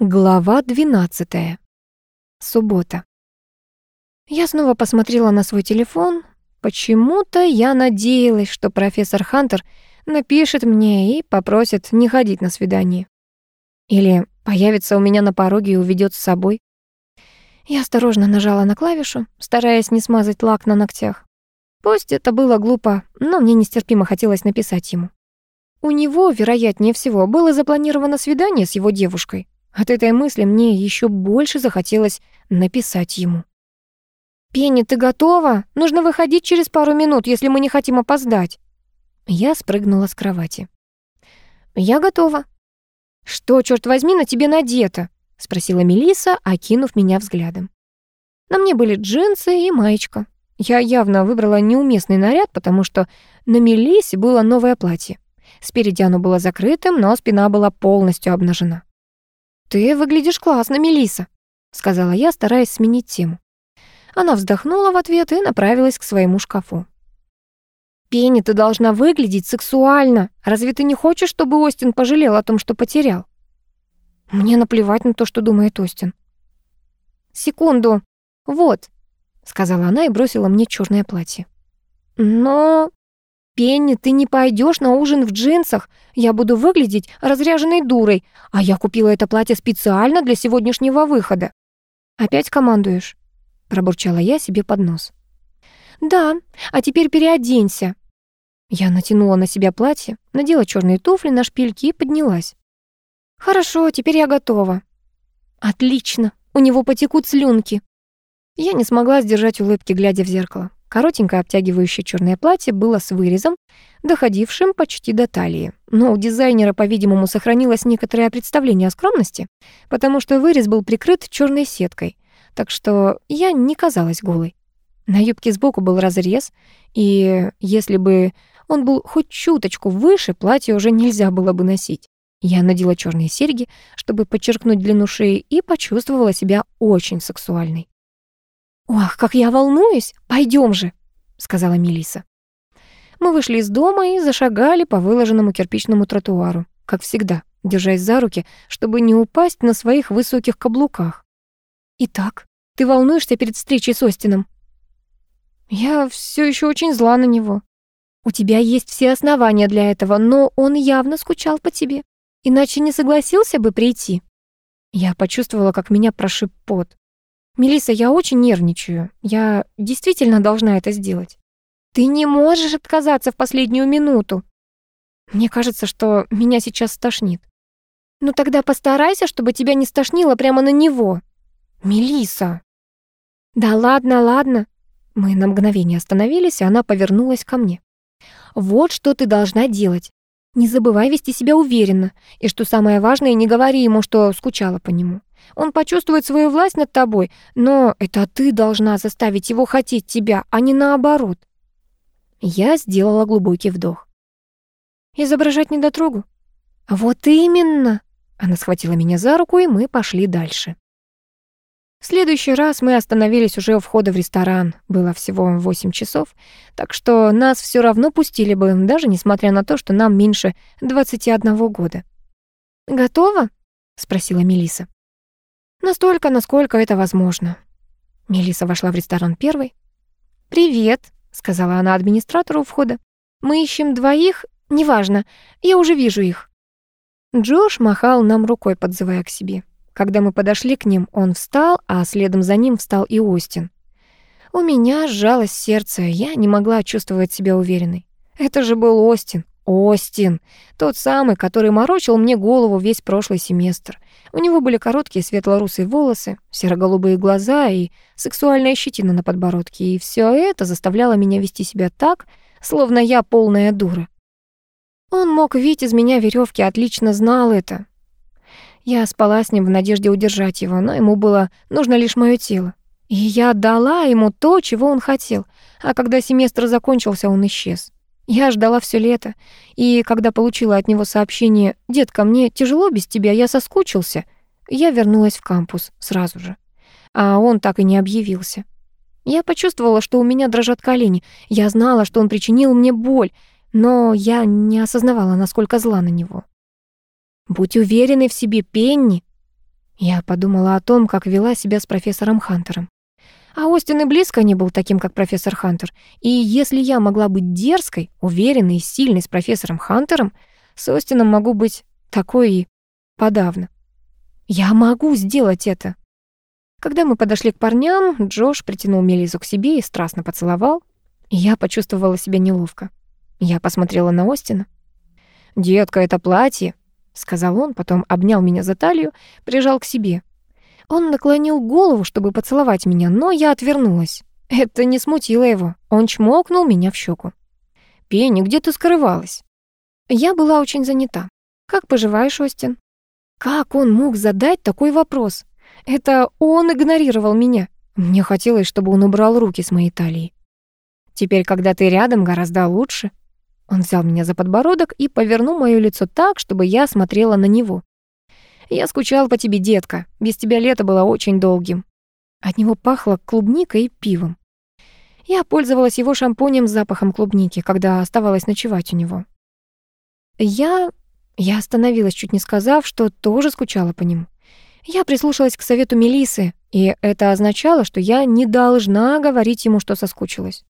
Глава 12. Суббота. Я снова посмотрела на свой телефон. Почему-то я надеялась, что профессор Хантер напишет мне и попросит не ходить на свидание. Или появится у меня на пороге и уведет с собой. Я осторожно нажала на клавишу, стараясь не смазать лак на ногтях. Пусть это было глупо, но мне нестерпимо хотелось написать ему. У него, вероятнее всего, было запланировано свидание с его девушкой, от этой мысли мне еще больше захотелось написать ему. «Пенни, ты готова? Нужно выходить через пару минут, если мы не хотим опоздать». Я спрыгнула с кровати. «Я готова». «Что, черт возьми, на тебе надето?» — спросила Мелиса, окинув меня взглядом. На мне были джинсы и маечка. Я явно выбрала неуместный наряд, потому что на Мелисе было новое платье. Спереди оно было закрытым, но спина была полностью обнажена. «Ты выглядишь классно, Мелиса, сказала я, стараясь сменить тему. Она вздохнула в ответ и направилась к своему шкафу. «Пенни, ты должна выглядеть сексуально. Разве ты не хочешь, чтобы Остин пожалел о том, что потерял?» «Мне наплевать на то, что думает Остин». «Секунду. Вот», — сказала она и бросила мне черное платье. «Но...» «Пенни, ты не пойдешь на ужин в джинсах. Я буду выглядеть разряженной дурой, а я купила это платье специально для сегодняшнего выхода». «Опять командуешь?» — пробурчала я себе под нос. «Да, а теперь переоденься». Я натянула на себя платье, надела черные туфли на шпильки и поднялась. «Хорошо, теперь я готова». «Отлично, у него потекут слюнки». Я не смогла сдержать улыбки, глядя в зеркало. Коротенькое обтягивающее черное платье было с вырезом, доходившим почти до талии. Но у дизайнера, по-видимому, сохранилось некоторое представление о скромности, потому что вырез был прикрыт черной сеткой, так что я не казалась голой. На юбке сбоку был разрез, и если бы он был хоть чуточку выше, платье уже нельзя было бы носить. Я надела черные серьги, чтобы подчеркнуть длину шеи, и почувствовала себя очень сексуальной. «Ох, как я волнуюсь! Пойдем же!» — сказала Мелиса. Мы вышли из дома и зашагали по выложенному кирпичному тротуару, как всегда, держась за руки, чтобы не упасть на своих высоких каблуках. «Итак, ты волнуешься перед встречей с Остином?» «Я все еще очень зла на него. У тебя есть все основания для этого, но он явно скучал по тебе, иначе не согласился бы прийти». Я почувствовала, как меня прошиб пот. Мелиса, я очень нервничаю. Я действительно должна это сделать. Ты не можешь отказаться в последнюю минуту. Мне кажется, что меня сейчас стошнит. Ну тогда постарайся, чтобы тебя не стошнило прямо на него. Мелиса. Да ладно, ладно. Мы на мгновение остановились, и она повернулась ко мне. Вот что ты должна делать. Не забывай вести себя уверенно, и что самое важное, не говори ему, что скучала по нему. Он почувствует свою власть над тобой, но это ты должна заставить его хотеть тебя, а не наоборот. Я сделала глубокий вдох. Изображать недотрогу? Вот именно. Она схватила меня за руку, и мы пошли дальше. В следующий раз мы остановились уже у входа в ресторан. Было всего 8 часов, так что нас все равно пустили бы, даже несмотря на то, что нам меньше 21 года. «Готово?» — спросила Мелиса. Настолько, насколько это возможно. Мелиса вошла в ресторан первой. «Привет», — сказала она администратору входа. «Мы ищем двоих, неважно, я уже вижу их». Джош махал нам рукой, подзывая к себе. Когда мы подошли к ним, он встал, а следом за ним встал и Остин. У меня сжалось сердце, я не могла чувствовать себя уверенной. Это же был Остин, Остин, тот самый, который морочил мне голову весь прошлый семестр. У него были короткие светло-русые волосы, серо-голубые глаза и сексуальная щетина на подбородке, и все это заставляло меня вести себя так, словно я полная дура. Он мог видеть из меня веревки, отлично знал это. Я спала с ним в надежде удержать его, но ему было нужно лишь мое тело. И я отдала ему то, чего он хотел, а когда семестр закончился, он исчез. Я ждала все лето, и когда получила от него сообщение «Детка, мне тяжело без тебя, я соскучился», я вернулась в кампус сразу же. А он так и не объявился. Я почувствовала, что у меня дрожат колени. Я знала, что он причинил мне боль, но я не осознавала, насколько зла на него. «Будь уверенной в себе, Пенни!» Я подумала о том, как вела себя с профессором Хантером. А Остин и близко не был таким, как профессор Хантер. И если я могла быть дерзкой, уверенной и сильной с профессором Хантером, с Остином могу быть такой и подавно. Я могу сделать это. Когда мы подошли к парням, Джош притянул Мелизу к себе и страстно поцеловал. Я почувствовала себя неловко. Я посмотрела на Остина. «Детка, это платье», — сказал он, потом обнял меня за талию, прижал к себе. Он наклонил голову, чтобы поцеловать меня, но я отвернулась. Это не смутило его. Он чмокнул меня в щеку. «Пенни, где ты скрывалась?» Я была очень занята. «Как поживаешь, Остин?» Как он мог задать такой вопрос? Это он игнорировал меня. Мне хотелось, чтобы он убрал руки с моей талии. Теперь, когда ты рядом, гораздо лучше. Он взял меня за подбородок и повернул моё лицо так, чтобы я смотрела на него. Я скучал по тебе, детка. Без тебя лето было очень долгим. От него пахло клубникой и пивом. Я пользовалась его шампунем с запахом клубники, когда оставалась ночевать у него. Я... Я остановилась, чуть не сказав, что тоже скучала по нему. Я прислушалась к совету Мелисы, и это означало, что я не должна говорить ему, что соскучилась.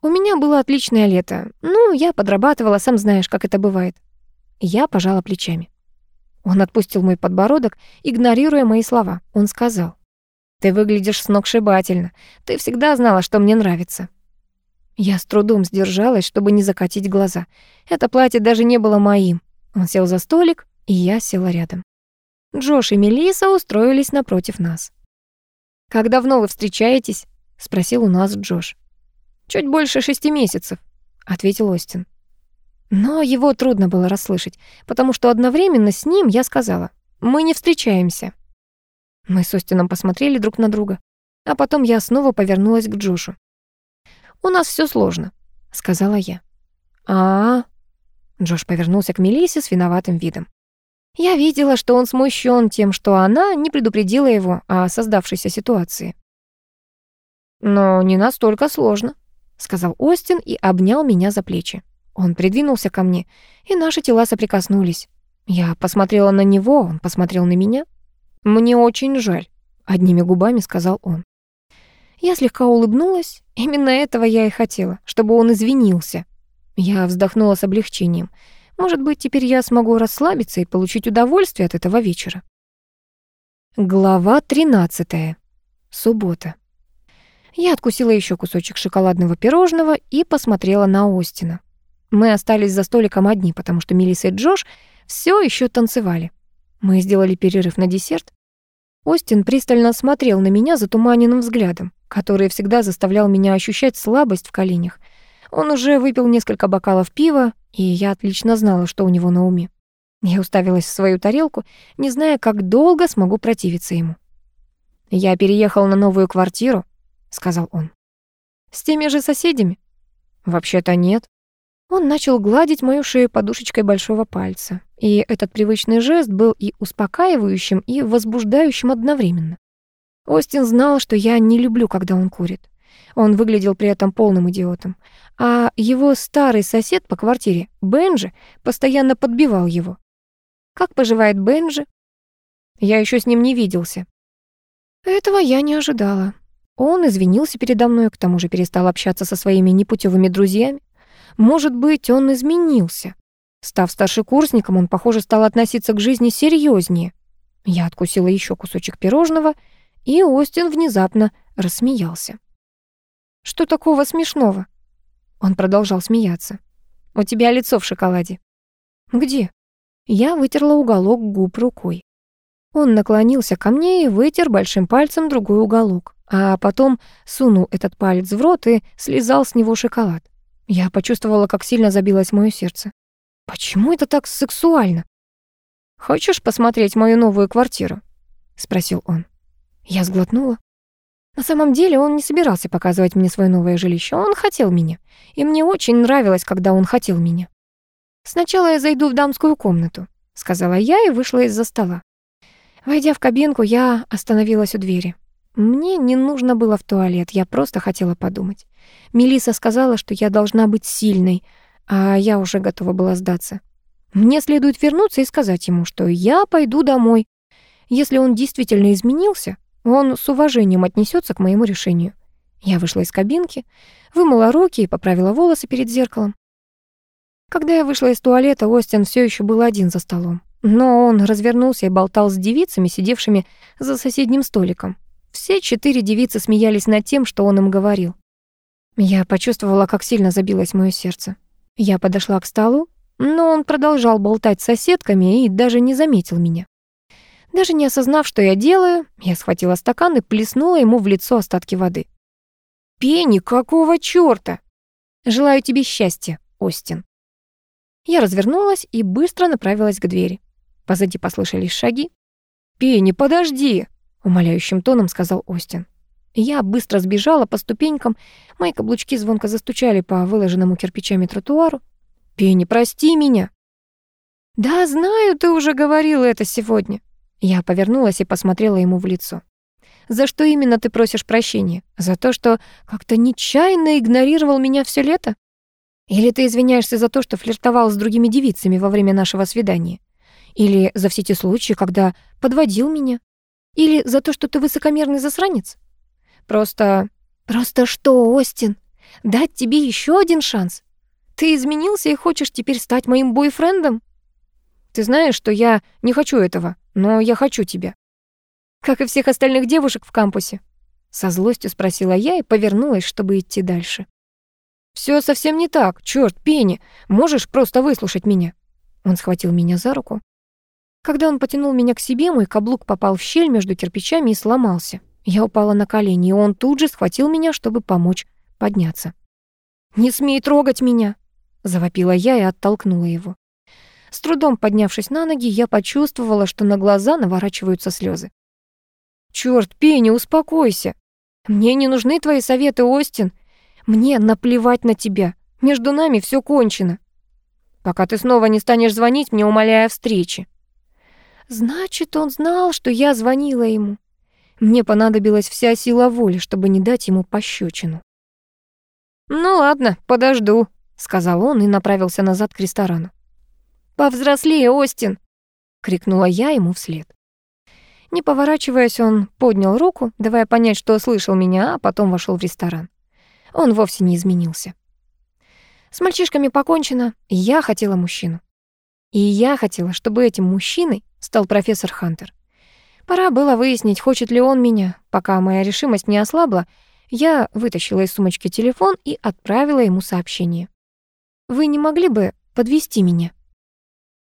У меня было отличное лето. Ну, я подрабатывала, сам знаешь, как это бывает. Я пожала плечами. Он отпустил мой подбородок, игнорируя мои слова. Он сказал, «Ты выглядишь сногсшибательно. Ты всегда знала, что мне нравится». Я с трудом сдержалась, чтобы не закатить глаза. Это платье даже не было моим. Он сел за столик, и я села рядом. Джош и Мелиса устроились напротив нас. «Как давно вы встречаетесь?» — спросил у нас Джош. «Чуть больше шести месяцев», — ответил Остин. Но его трудно было расслышать, потому что одновременно с ним я сказала «Мы не встречаемся». Мы с Остином посмотрели друг на друга, а потом я снова повернулась к Джошу. «У нас все сложно», — сказала я. а, Джош повернулся к Мелиссе с виноватым видом. Я видела, что он смущен тем, что она не предупредила его о создавшейся ситуации. «Но не настолько сложно», — сказал Остин и обнял меня за плечи. Он придвинулся ко мне, и наши тела соприкоснулись. Я посмотрела на него, он посмотрел на меня. «Мне очень жаль», — одними губами сказал он. Я слегка улыбнулась. Именно этого я и хотела, чтобы он извинился. Я вздохнула с облегчением. Может быть, теперь я смогу расслабиться и получить удовольствие от этого вечера. Глава 13. Суббота. Я откусила еще кусочек шоколадного пирожного и посмотрела на Остина. Мы остались за столиком одни, потому что Мелисса и Джош все еще танцевали. Мы сделали перерыв на десерт. Остин пристально смотрел на меня затуманенным взглядом, который всегда заставлял меня ощущать слабость в коленях. Он уже выпил несколько бокалов пива, и я отлично знала, что у него на уме. Я уставилась в свою тарелку, не зная, как долго смогу противиться ему. «Я переехал на новую квартиру», — сказал он. «С теми же соседями?» «Вообще-то нет. Он начал гладить мою шею подушечкой большого пальца, и этот привычный жест был и успокаивающим, и возбуждающим одновременно. Остин знал, что я не люблю, когда он курит. Он выглядел при этом полным идиотом. А его старый сосед по квартире, Бенджи, постоянно подбивал его. «Как поживает Бенджи?» Я еще с ним не виделся. Этого я не ожидала. Он извинился передо мной, к тому же перестал общаться со своими непутевыми друзьями. Может быть, он изменился. Став старшекурсником, он, похоже, стал относиться к жизни серьезнее. Я откусила еще кусочек пирожного, и Остин внезапно рассмеялся. «Что такого смешного?» Он продолжал смеяться. «У тебя лицо в шоколаде». «Где?» Я вытерла уголок губ рукой. Он наклонился ко мне и вытер большим пальцем другой уголок, а потом сунул этот палец в рот и слезал с него шоколад. Я почувствовала, как сильно забилось моё сердце. Почему это так сексуально? «Хочешь посмотреть мою новую квартиру?» — спросил он. Я сглотнула. На самом деле он не собирался показывать мне свое новое жилище, он хотел меня. И мне очень нравилось, когда он хотел меня. «Сначала я зайду в дамскую комнату», — сказала я и вышла из-за стола. Войдя в кабинку, я остановилась у двери. Мне не нужно было в туалет, я просто хотела подумать. Мелиса сказала, что я должна быть сильной, а я уже готова была сдаться. Мне следует вернуться и сказать ему, что я пойду домой. Если он действительно изменился, он с уважением отнесется к моему решению. Я вышла из кабинки, вымыла руки и поправила волосы перед зеркалом. Когда я вышла из туалета, Остин все еще был один за столом. Но он развернулся и болтал с девицами, сидевшими за соседним столиком. Все четыре девицы смеялись над тем, что он им говорил. Я почувствовала, как сильно забилось мое сердце. Я подошла к столу, но он продолжал болтать с соседками и даже не заметил меня. Даже не осознав, что я делаю, я схватила стакан и плеснула ему в лицо остатки воды. «Пенни, какого чёрта?» «Желаю тебе счастья, Остин». Я развернулась и быстро направилась к двери. Позади послышались шаги. «Пенни, подожди!» — умоляющим тоном сказал Остин. Я быстро сбежала по ступенькам, мои каблучки звонко застучали по выложенному кирпичами тротуару. «Пенни, прости меня!» «Да, знаю, ты уже говорила это сегодня». Я повернулась и посмотрела ему в лицо. «За что именно ты просишь прощения? За то, что как-то нечаянно игнорировал меня все лето? Или ты извиняешься за то, что флиртовал с другими девицами во время нашего свидания? Или за все те случаи, когда подводил меня? Или за то, что ты высокомерный засранец? Просто... Просто что, Остин? Дать тебе еще один шанс? Ты изменился и хочешь теперь стать моим бойфрендом? Ты знаешь, что я не хочу этого, но я хочу тебя. Как и всех остальных девушек в кампусе. Со злостью спросила я и повернулась, чтобы идти дальше. Все совсем не так. Черт, Пенни, можешь просто выслушать меня?» Он схватил меня за руку. Когда он потянул меня к себе, мой каблук попал в щель между кирпичами и сломался. Я упала на колени, и он тут же схватил меня, чтобы помочь подняться. «Не смей трогать меня!» — завопила я и оттолкнула его. С трудом поднявшись на ноги, я почувствовала, что на глаза наворачиваются слезы. «Чёрт, Пенни, успокойся! Мне не нужны твои советы, Остин. Мне наплевать на тебя. Между нами все кончено. Пока ты снова не станешь звонить мне, умоляя о встрече». Значит, он знал, что я звонила ему. Мне понадобилась вся сила воли, чтобы не дать ему пощечину. «Ну ладно, подожду», — сказал он и направился назад к ресторану. «Повзрослее, Остин!» — крикнула я ему вслед. Не поворачиваясь, он поднял руку, давая понять, что слышал меня, а потом вошел в ресторан. Он вовсе не изменился. С мальчишками покончено, я хотела мужчину. И я хотела, чтобы этим мужчиной стал профессор Хантер. Пора было выяснить, хочет ли он меня. Пока моя решимость не ослабла, я вытащила из сумочки телефон и отправила ему сообщение. «Вы не могли бы подвести меня?»